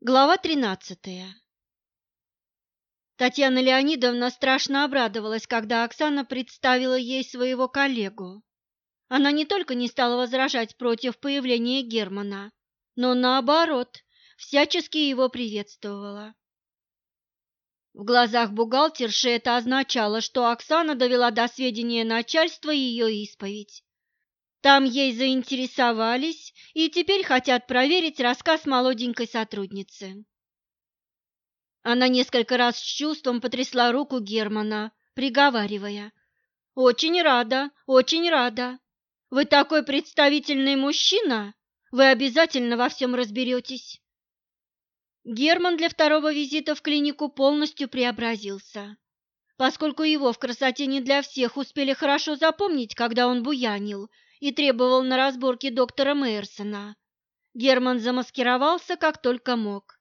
Глава тринадцатая. Татьяна Леонидовна страшно обрадовалась, когда Оксана представила ей своего коллегу. Она не только не стала возражать против появления Германа, но наоборот, всячески его приветствовала. В глазах бухгалтерши это означало, что Оксана довела до сведения начальства ее исповедь. Там ей заинтересовались и теперь хотят проверить рассказ молоденькой сотрудницы. Она несколько раз с чувством потрясла руку Германа, приговаривая. «Очень рада, очень рада. Вы такой представительный мужчина, вы обязательно во всем разберетесь». Герман для второго визита в клинику полностью преобразился, поскольку его в красоте не для всех успели хорошо запомнить, когда он буянил – и требовал на разборке доктора Мейерсона. Герман замаскировался как только мог.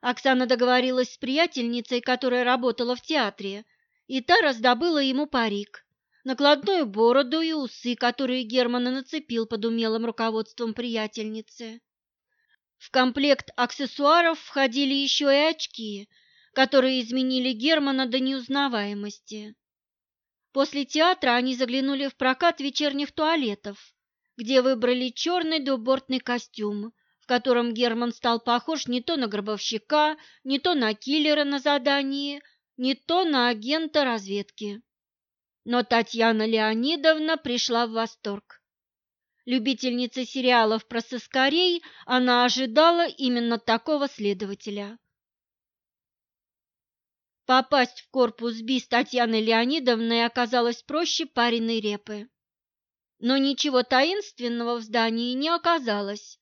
Оксана договорилась с приятельницей, которая работала в театре, и та раздобыла ему парик, накладную бороду и усы, которые Герман нацепил под умелым руководством приятельницы. В комплект аксессуаров входили еще и очки, которые изменили Германа до неузнаваемости. После театра они заглянули в прокат вечерних туалетов, где выбрали черный двубортный костюм, в котором Герман стал похож не то на гробовщика, не то на киллера на задании, не то на агента разведки. Но Татьяна Леонидовна пришла в восторг. Любительница сериалов про сыскарей, она ожидала именно такого следователя. Попасть в корпус БИС Татьяны Леонидовны оказалось проще пареной репы. Но ничего таинственного в здании не оказалось.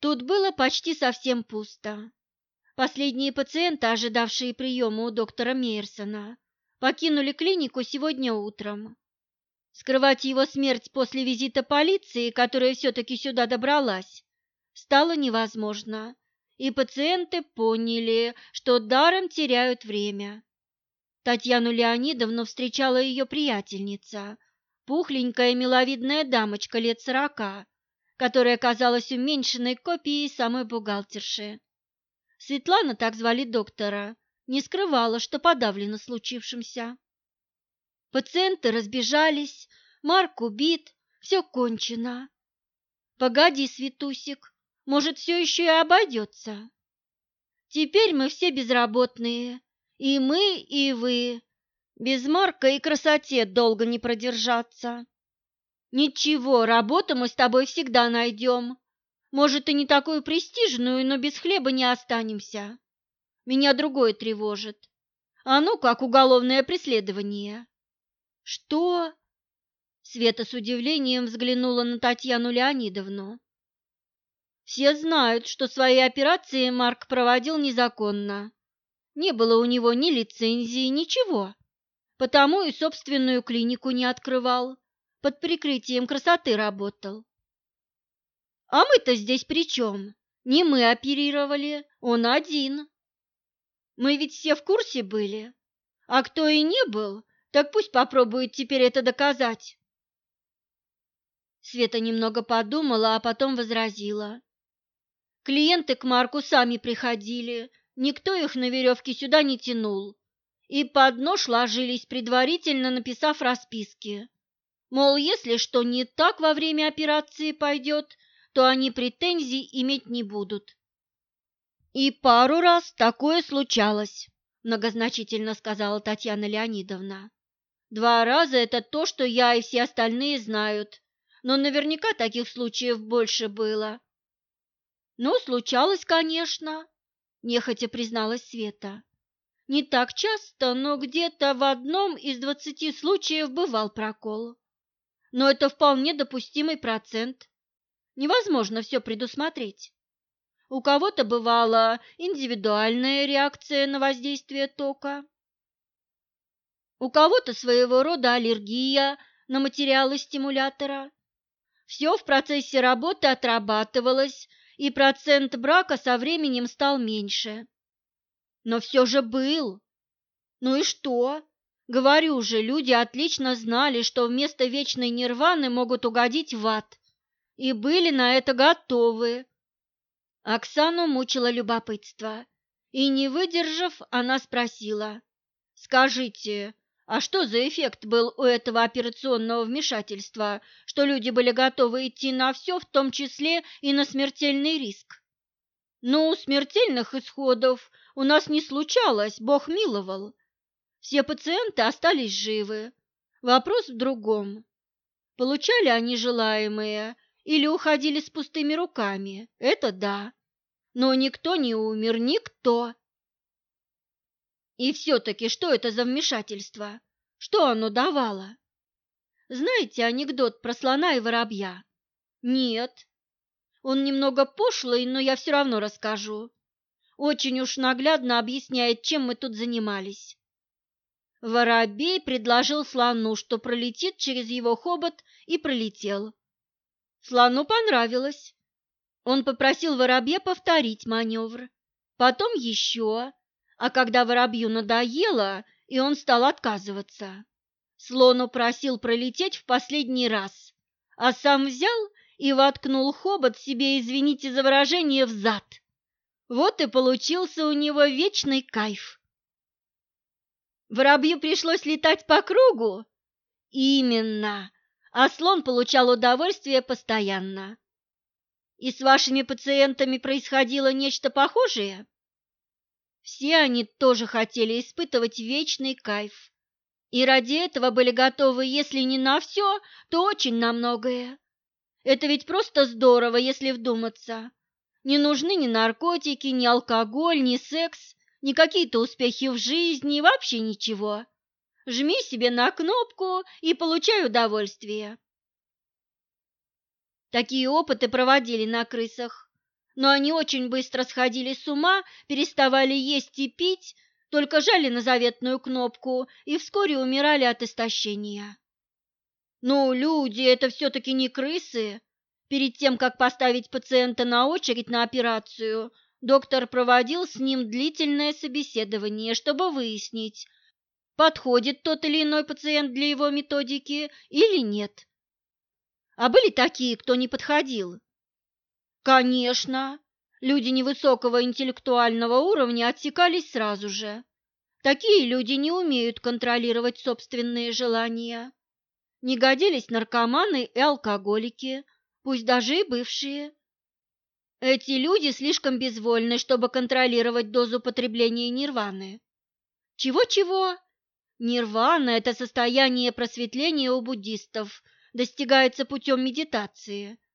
Тут было почти совсем пусто. Последние пациенты, ожидавшие приема у доктора Мейерсона, покинули клинику сегодня утром. Скрывать его смерть после визита полиции, которая все-таки сюда добралась, стало невозможно и пациенты поняли, что даром теряют время. Татьяну Леонидовну встречала ее приятельница, пухленькая миловидная дамочка лет сорока, которая казалась уменьшенной копией самой бухгалтерши. Светлана, так звали доктора, не скрывала, что подавлена случившимся. Пациенты разбежались, Марк убит, все кончено. Погоди, Светусик, может, все еще и обойдется. Теперь мы все безработные, и мы, и вы. Без Марка и красоте долго не продержаться. Ничего, работу мы с тобой всегда найдем. Может, и не такую престижную, но без хлеба не останемся. Меня другое тревожит. А ну, как уголовное преследование. Что? Света с удивлением взглянула на Татьяну Леонидовну. Все знают, что свои операции Марк проводил незаконно. Не было у него ни лицензии, ничего. Потому и собственную клинику не открывал. Под прикрытием красоты работал. А мы-то здесь при чем? Не мы оперировали, он один. Мы ведь все в курсе были. А кто и не был, так пусть попробует теперь это доказать. Света немного подумала, а потом возразила. Клиенты к Марку сами приходили, никто их на веревке сюда не тянул. И под нож ложились, предварительно написав расписки. Мол, если что не так во время операции пойдет, то они претензий иметь не будут. И пару раз такое случалось, многозначительно сказала Татьяна Леонидовна. Два раза это то, что я и все остальные знают, но наверняка таких случаев больше было. «Ну, случалось, конечно», – нехотя призналась Света. «Не так часто, но где-то в одном из двадцати случаев бывал прокол. Но это вполне допустимый процент. Невозможно все предусмотреть. У кого-то бывала индивидуальная реакция на воздействие тока, у кого-то своего рода аллергия на материалы стимулятора. Все в процессе работы отрабатывалось и процент брака со временем стал меньше. Но все же был. Ну и что? Говорю же, люди отлично знали, что вместо вечной нирваны могут угодить в ад, и были на это готовы. Оксану мучило любопытство, и, не выдержав, она спросила, «Скажите, а что за эффект был у этого операционного вмешательства, что люди были готовы идти на все, в том числе и на смертельный риск? Ну, смертельных исходов у нас не случалось, Бог миловал. Все пациенты остались живы. Вопрос в другом. Получали они желаемое или уходили с пустыми руками? Это да. Но никто не умер, никто. И все-таки что это за вмешательство? Что оно давало? Знаете анекдот про слона и воробья? Нет. Он немного пошлый, но я все равно расскажу. Очень уж наглядно объясняет, чем мы тут занимались. Воробей предложил слону, что пролетит через его хобот, и пролетел. Слону понравилось. Он попросил воробья повторить маневр. Потом еще, а когда воробью надоело, и он стал отказываться, слон просил пролететь в последний раз, а сам взял и воткнул хобот себе, извините за выражение, в зад. Вот и получился у него вечный кайф. Воробью пришлось летать по кругу? Именно. А слон получал удовольствие постоянно. И с вашими пациентами происходило нечто похожее? Все они тоже хотели испытывать вечный кайф. И ради этого были готовы, если не на все, то очень на многое. Это ведь просто здорово, если вдуматься. Не нужны ни наркотики, ни алкоголь, ни секс, ни какие-то успехи в жизни, вообще ничего. Жми себе на кнопку и получай удовольствие. Такие опыты проводили на крысах но они очень быстро сходили с ума, переставали есть и пить, только жали на заветную кнопку и вскоре умирали от истощения. Ну, люди, это все-таки не крысы. Перед тем, как поставить пациента на очередь на операцию, доктор проводил с ним длительное собеседование, чтобы выяснить, подходит тот или иной пациент для его методики или нет. А были такие, кто не подходил? Конечно, люди невысокого интеллектуального уровня отсекались сразу же. Такие люди не умеют контролировать собственные желания. Не годились наркоманы и алкоголики, пусть даже и бывшие. Эти люди слишком безвольны, чтобы контролировать дозу потребления нирваны. Чего-чего? Нирвана – это состояние просветления у буддистов, достигается путем медитации –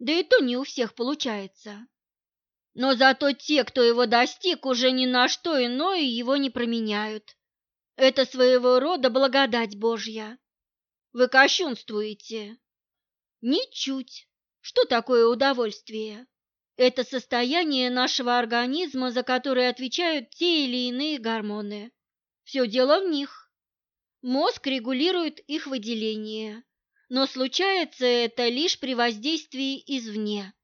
да и то не у всех получается. Но зато те, кто его достиг, уже ни на что иное его не променяют. Это своего рода благодать Божья. Вы кощунствуете? Ничуть. Что такое удовольствие? Это состояние нашего организма, за которое отвечают те или иные гормоны. Все дело в них. Мозг регулирует их выделение, но случается это лишь при воздействии извне.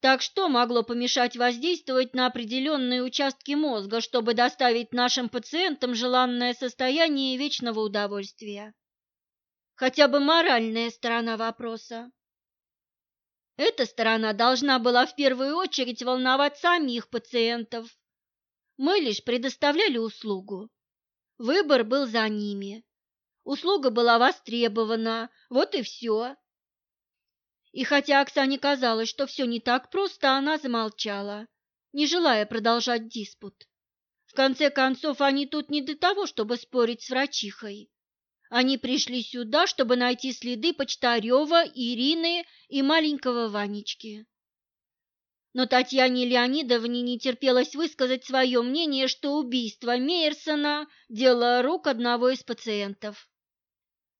Так что могло помешать воздействовать на определенные участки мозга, чтобы доставить нашим пациентам желанное состояние вечного удовольствия? Хотя бы моральная сторона вопроса. Эта сторона должна была в первую очередь волновать самих пациентов. Мы лишь предоставляли услугу. Выбор был за ними. Услуга была востребована, вот и все. И хотя Оксане казалось, что все не так просто, она замолчала, не желая продолжать диспут. В конце концов, они тут не для того, чтобы спорить с врачихой. Они пришли сюда, чтобы найти следы Почтарева, Ирины и маленького Ванечки. Но Татьяне Леонидовне не терпелось высказать свое мнение, что убийство Мейерсона – дело рук одного из пациентов.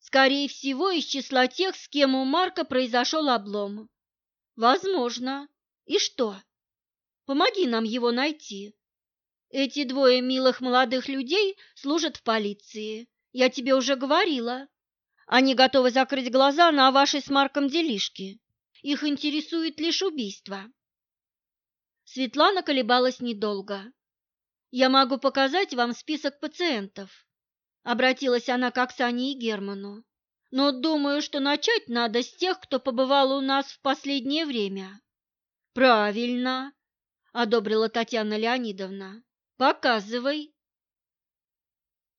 Скорее всего, из числа тех, с кем у Марка произошел облом. Возможно. И что? Помоги нам его найти. Эти двое милых молодых людей служат в полиции. Я тебе уже говорила. Они готовы закрыть глаза на ваши с Марком делишки. Их интересует лишь убийство. Светлана колебалась недолго. Я могу показать вам список пациентов. Обратилась она к Оксане и Герману. Но думаю, что начать надо с тех, кто побывал у нас в последнее время. Правильно. одобрила Татьяна Леонидовна. Показывай.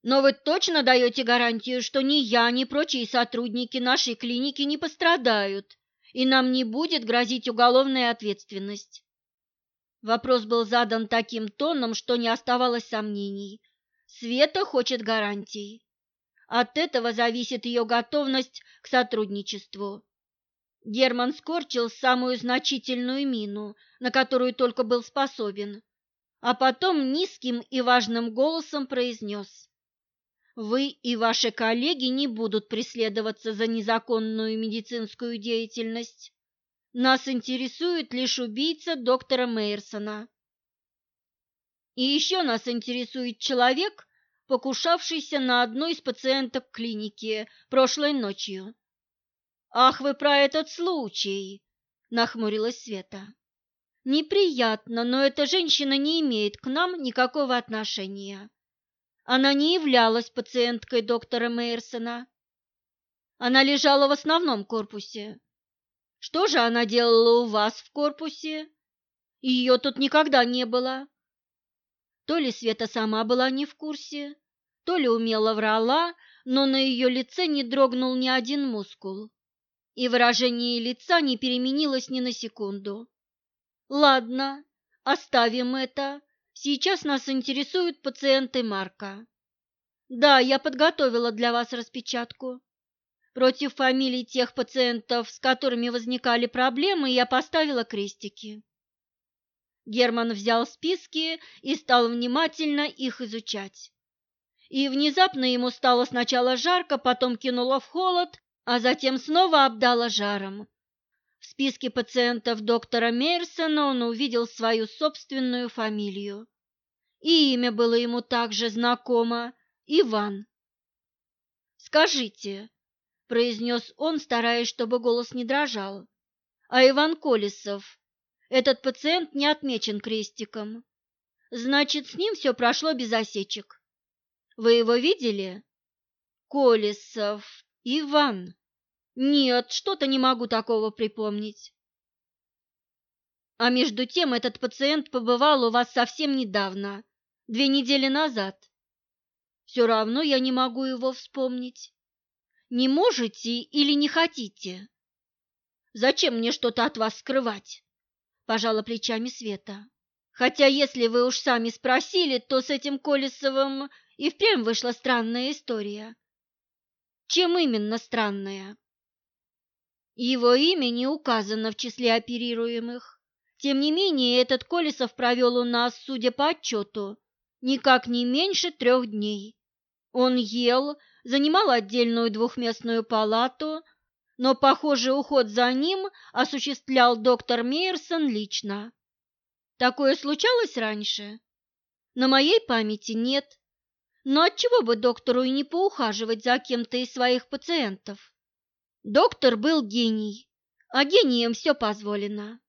Но вы точно даете гарантию, что ни я, ни прочие сотрудники нашей клиники не пострадают, и нам не будет грозить уголовная ответственность? Вопрос был задан таким тоном, что не оставалось сомнений. Света хочет гарантий. От этого зависит ее готовность к сотрудничеству. Герман скорчил самую значительную мину, на которую только был способен, а потом низким и важным голосом произнес. «Вы и ваши коллеги не будут преследоваться за незаконную медицинскую деятельность. Нас интересует лишь убийца доктора Мейерсона. И еще нас интересует человек, покушавшийся на одну из пациенток клиники прошлой ночью. «Ах, вы про этот случай!» – нахмурилась Света. «Неприятно, но эта женщина не имеет к нам никакого отношения. Она не являлась пациенткой доктора Мейерсона. Она лежала в основном корпусе. Что же она делала у вас в корпусе? Ее тут никогда не было. То ли Света сама была не в курсе, то ли умело врала, но на ее лице не дрогнул ни один мускул, и выражение лица не переменилось ни на секунду. «Ладно, оставим это. Сейчас нас интересуют пациенты Марка. Да, я подготовила для вас распечатку. Против фамилий тех пациентов, с которыми возникали проблемы, я поставила крестики. Герман взял списки и стал внимательно их изучать. И внезапно ему стало сначала жарко, потом кинуло в холод, а затем снова обдало жаром. В списке пациентов доктора Мейерсона он увидел свою собственную фамилию. И имя было ему также знакомо – Иван. «Скажите, – произнес он, стараясь, чтобы голос не дрожал. «А Иван Колесов? Этот пациент не отмечен крестиком. Значит, с ним все прошло без осечек. Вы его видели?» «Колесов. Иван. Нет, что-то не могу такого припомнить». «А между тем этот пациент побывал у вас совсем недавно, две недели назад. Все равно я не могу его вспомнить». Не можете или не хотите? Зачем мне что-то от вас скрывать? Пожала плечами Света. Хотя, если вы уж сами спросили, то с этим Колесовым и впрямь вышла странная история. Чем именно странная? Его имя не указано в числе оперируемых. Тем не менее, этот Колесов провел у нас, судя по отчету, никак не меньше трех дней. Он ел, занимал отдельную двухместную палату, но, похоже, уход за ним осуществлял доктор Мейерсон лично. Такое случалось раньше? На моей памяти нет. Но отчего бы доктору и не поухаживать за кем-то из своих пациентов? Доктор был гений, а гением все позволено.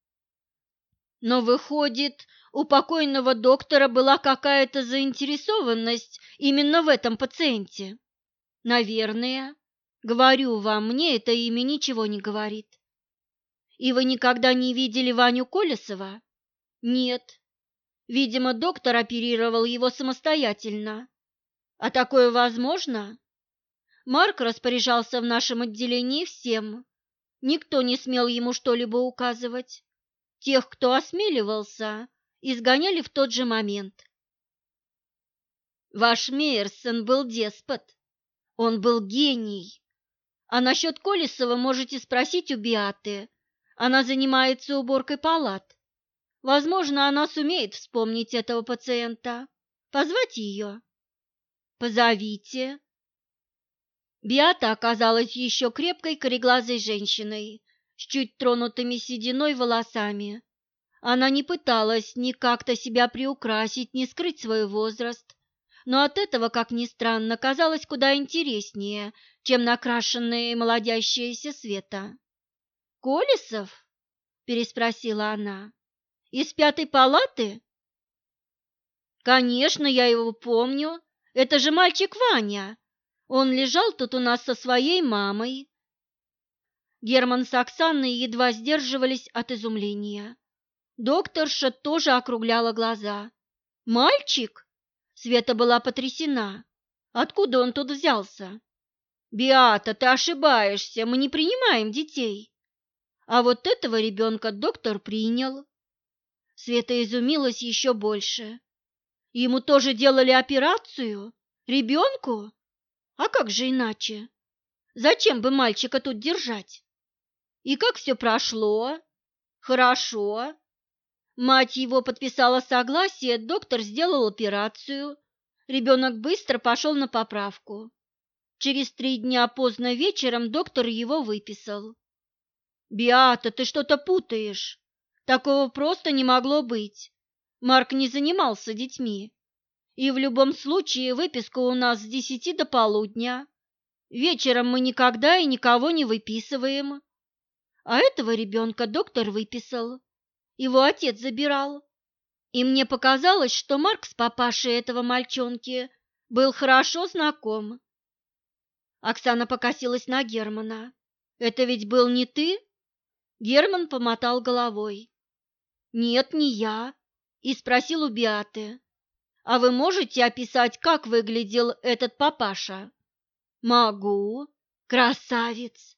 Но выходит, у покойного доктора была какая-то заинтересованность именно в этом пациенте. Наверное. Говорю вам, мне это имя ничего не говорит. И вы никогда не видели Ваню Колесова? Нет. Видимо, доктор оперировал его самостоятельно. А такое возможно? Марк распоряжался в нашем отделении всем. Никто не смел ему что-либо указывать. Тех, кто осмеливался, изгоняли в тот же момент. Ваш Мейерсон был деспот. Он был гений. А насчет Колесова можете спросить у Биаты. Она занимается уборкой палат. Возможно, она сумеет вспомнить этого пациента. Позвать ее? Позовите. Биата оказалась еще крепкой кореглазой женщиной с чуть тронутыми сединой волосами. Она не пыталась ни как-то себя приукрасить, ни скрыть свой возраст но от этого, как ни странно, казалось куда интереснее, чем накрашенная и молодящаяся Света. «Колесов?» – переспросила она. «Из пятой палаты?» «Конечно, я его помню. Это же мальчик Ваня. Он лежал тут у нас со своей мамой». Герман с Оксаной едва сдерживались от изумления. Докторша тоже округляла глаза. «Мальчик?» Света была потрясена. Откуда он тут взялся? «Биата, ты ошибаешься, мы не принимаем детей». А вот этого ребенка доктор принял. Света изумилась еще больше. Ему тоже делали операцию? Ребенку? А как же иначе? Зачем бы мальчика тут держать? И как все прошло? Хорошо. Мать его подписала согласие, доктор сделал операцию. Ребенок быстро пошел на поправку. Через три дня поздно вечером доктор его выписал. «Биата, ты что-то путаешь. Такого просто не могло быть. Марк не занимался детьми. И в любом случае выписка у нас с десяти до полудня. Вечером мы никогда и никого не выписываем. А этого ребенка доктор выписал. Его отец забирал. И мне показалось, что Марк с папашей этого мальчонки был хорошо знаком. Оксана покосилась на Германа. «Это ведь был не ты?» Герман помотал головой. «Нет, не я», и спросил у Биаты. «А вы можете описать, как выглядел этот папаша?» «Могу. Красавец!»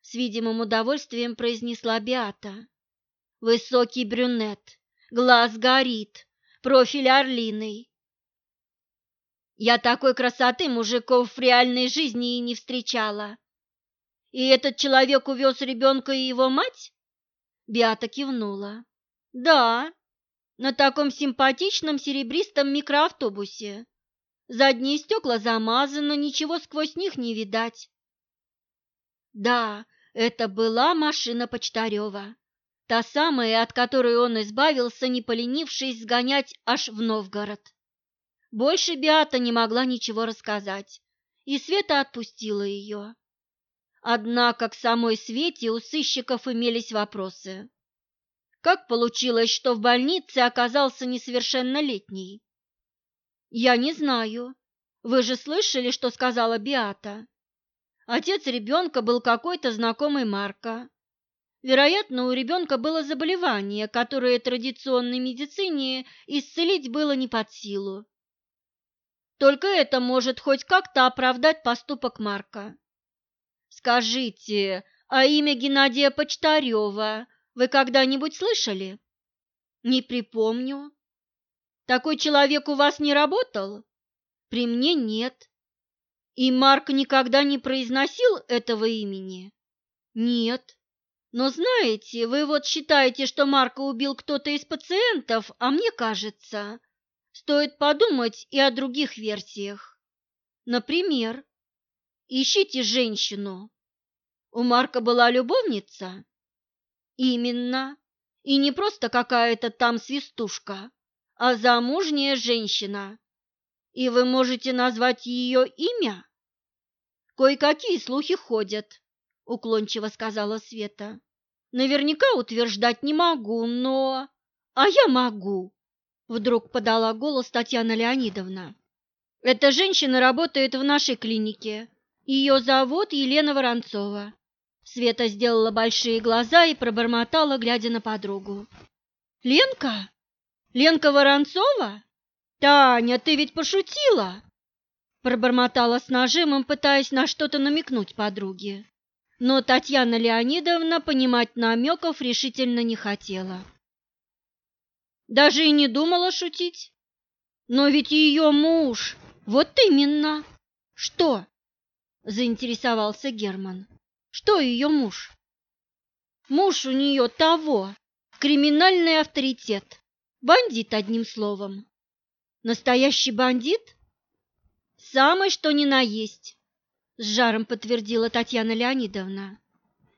С видимым удовольствием произнесла Биата. «Высокий брюнет, глаз горит, профиль орлиный. Я такой красоты мужиков в реальной жизни и не встречала. И этот человек увез ребенка и его мать?» Биата кивнула. Да, на таком симпатичном серебристом микроавтобусе. Задние стекла замазаны, ничего сквозь них не видать. Да, это была машина Почтарева. Та самая, от которой он избавился, не поленившись сгонять аж в Новгород. Больше Биата не могла ничего рассказать, и Света отпустила ее. Однако к самой Свете у сыщиков имелись вопросы. Как получилось, что в больнице оказался несовершеннолетний? Я не знаю. Вы же слышали, что сказала Биата? Отец ребенка был какой-то знакомый Марка. Вероятно, у ребенка было заболевание, которое традиционной медицине исцелить было не под силу. Только это может хоть как-то оправдать поступок Марка. Скажите, а имя Геннадия Почтарева вы когда-нибудь слышали? Не припомню. Такой человек у вас не работал? При мне нет. И Марк никогда не произносил этого имени? Нет. Но знаете, вы вот считаете, что Марка убил кто-то из пациентов, а мне кажется, стоит подумать и о других версиях. Например, ищите женщину. У Марка была любовница? Именно. И не просто какая-то там свистушка, а замужняя женщина. И вы можете назвать ее имя? Кое-какие слухи ходят, уклончиво сказала Света. Наверняка утверждать не могу, но... А я могу, вдруг подала голос Татьяна Леонидовна. Эта женщина работает в нашей клинике. Ее зовут Елена Воронцова. Света сделала большие глаза и пробормотала, глядя на подругу. «Ленка? Ленка Воронцова? Таня, ты ведь пошутила!» Пробормотала с нажимом, пытаясь на что-то намекнуть подруге. Но Татьяна Леонидовна понимать намеков решительно не хотела. Даже и не думала шутить. Но ведь ее муж... Вот именно. Что? Заинтересовался Герман. Что ее муж? Муж у нее того, криминальный авторитет, бандит одним словом. Настоящий бандит? Самый что ни на есть, с жаром подтвердила Татьяна Леонидовна.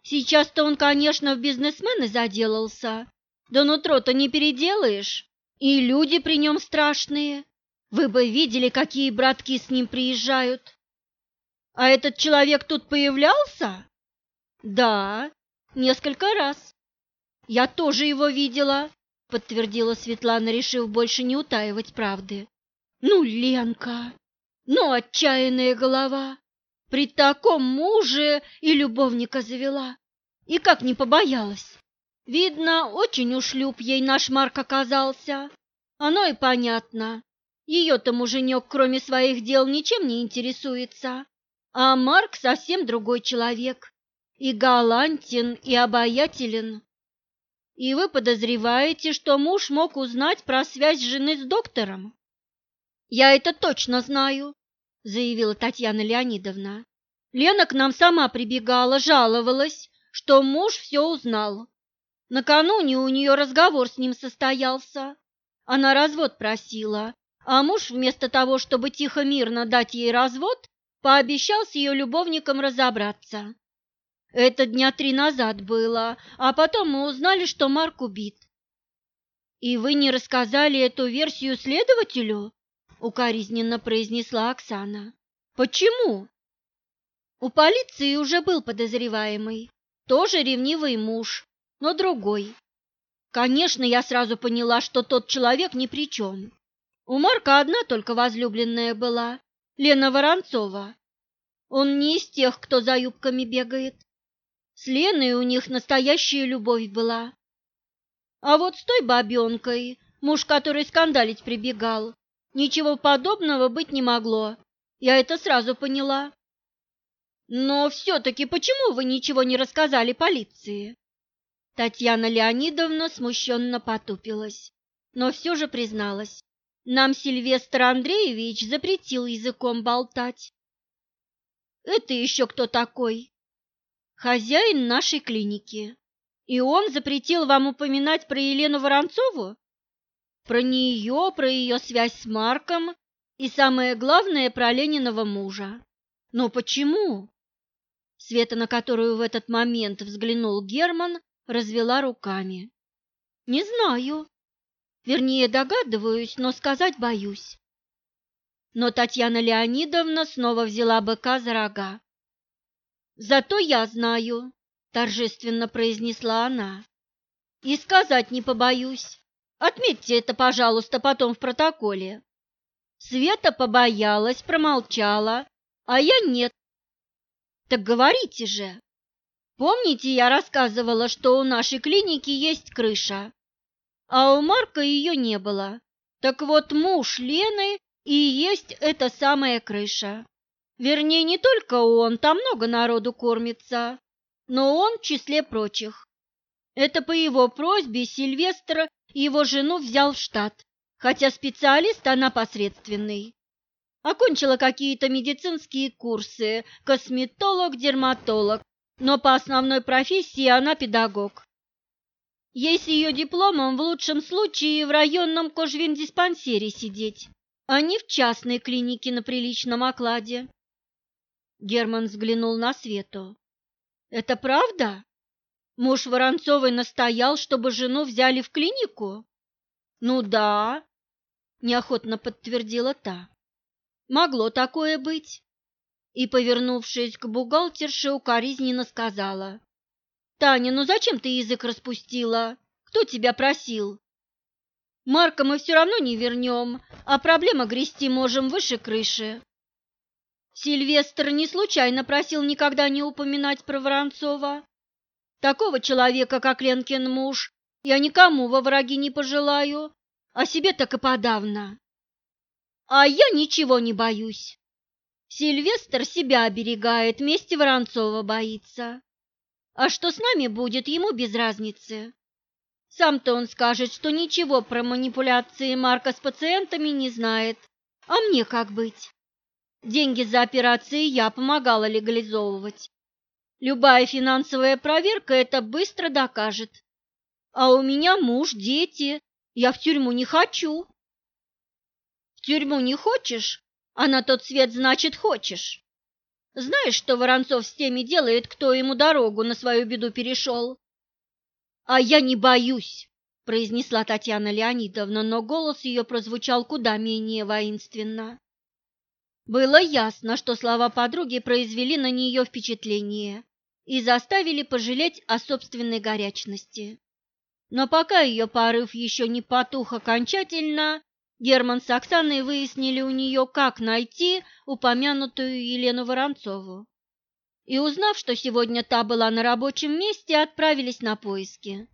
Сейчас-то он, конечно, в бизнесмены заделался, да нутро-то не переделаешь, и люди при нем страшные. Вы бы видели, какие братки с ним приезжают. А этот человек тут появлялся? Да, несколько раз. Я тоже его видела, подтвердила Светлана, решив больше не утаивать правды. Ну, Ленка, ну, отчаянная голова. При таком муже и любовника завела. И как не побоялась. Видно, очень уж люб ей наш Марк оказался. Оно и понятно. Ее-то муженек, кроме своих дел, ничем не интересуется. А Марк совсем другой человек. И галантен, и обаятелен. И вы подозреваете, что муж мог узнать про связь жены с доктором? Я это точно знаю, заявила Татьяна Леонидовна. Лена к нам сама прибегала, жаловалась, что муж все узнал. Накануне у нее разговор с ним состоялся. Она развод просила, а муж вместо того, чтобы тихо-мирно дать ей развод, пообещал с ее любовником разобраться. Это дня три назад было, а потом мы узнали, что Марк убит. «И вы не рассказали эту версию следователю?» — укоризненно произнесла Оксана. «Почему?» У полиции уже был подозреваемый, тоже ревнивый муж, но другой. Конечно, я сразу поняла, что тот человек ни при чем. У Марка одна только возлюбленная была, Лена Воронцова. Он не из тех, кто за юбками бегает. С Леной у них настоящая любовь была. А вот с той бабенкой, муж который скандалить прибегал, ничего подобного быть не могло. Я это сразу поняла. Но все-таки почему вы ничего не рассказали полиции? Татьяна Леонидовна смущенно потупилась, но все же призналась. Нам Сильвестр Андреевич запретил языком болтать. Это еще кто такой? Хозяин нашей клиники. И он запретил вам упоминать про Елену Воронцову? Про нее, про ее связь с Марком и, самое главное, про Лениного мужа. Но почему? Света, на которую в этот момент взглянул Герман, развела руками. «Не знаю. Вернее, догадываюсь, но сказать боюсь». Но Татьяна Леонидовна снова взяла быка за рога. «Зато я знаю», — торжественно произнесла она. «И сказать не побоюсь. Отметьте это, пожалуйста, потом в протоколе». Света побоялась, промолчала, а я нет. Так говорите же. Помните, я рассказывала, что у нашей клиники есть крыша, а у Марка ее не было. Так вот, муж Лены и есть эта самая крыша. Вернее, не только он, там много народу кормится, но он в числе прочих. Это по его просьбе Сильвестр его жену взял в штат, хотя специалист она посредственный. Окончила какие-то медицинские курсы, косметолог, дерматолог, но по основной профессии она педагог. С ее дипломом в лучшем случае в районном кожвендиспансере сидеть, а не в частной клинике на приличном окладе. Герман взглянул на Свету. «Это правда? Муж Воронцовой настоял, чтобы жену взяли в клинику?» «Ну да», – неохотно подтвердила та. Могло такое быть. И, повернувшись к бухгалтерше, укоризненно сказала. «Таня, ну зачем ты язык распустила? Кто тебя просил?» «Марка мы все равно не вернем, а проблема грести можем выше крыши». Сильвестр не случайно просил никогда не упоминать про Воронцова. Такого человека, как Ленкин муж, я никому во враги не пожелаю, а себе так и подавно. А я ничего не боюсь. Сильвестр себя оберегает, мести Воронцова боится. А что с нами будет, ему без разницы. Сам-то он скажет, что ничего про манипуляции Марка с пациентами не знает. А мне как быть? Деньги за операции я помогала легализовывать. Любая финансовая проверка это быстро докажет. А у меня муж, дети. Я в тюрьму не хочу. В тюрьму не хочешь, а на тот свет, значит, хочешь. Знаешь, что Воронцов с теми делает, кто ему дорогу на свою беду перешел? А я не боюсь, произнесла Татьяна Леонидовна, но голос ее прозвучал куда менее воинственно. Было ясно, что слова подруги произвели на нее впечатление и заставили пожалеть о собственной горячности. Но пока ее порыв еще не потух окончательно, Герман с Оксаной выяснили у нее, как найти упомянутую Елену Воронцову. И узнав, что сегодня та была на рабочем месте, отправились на поиски.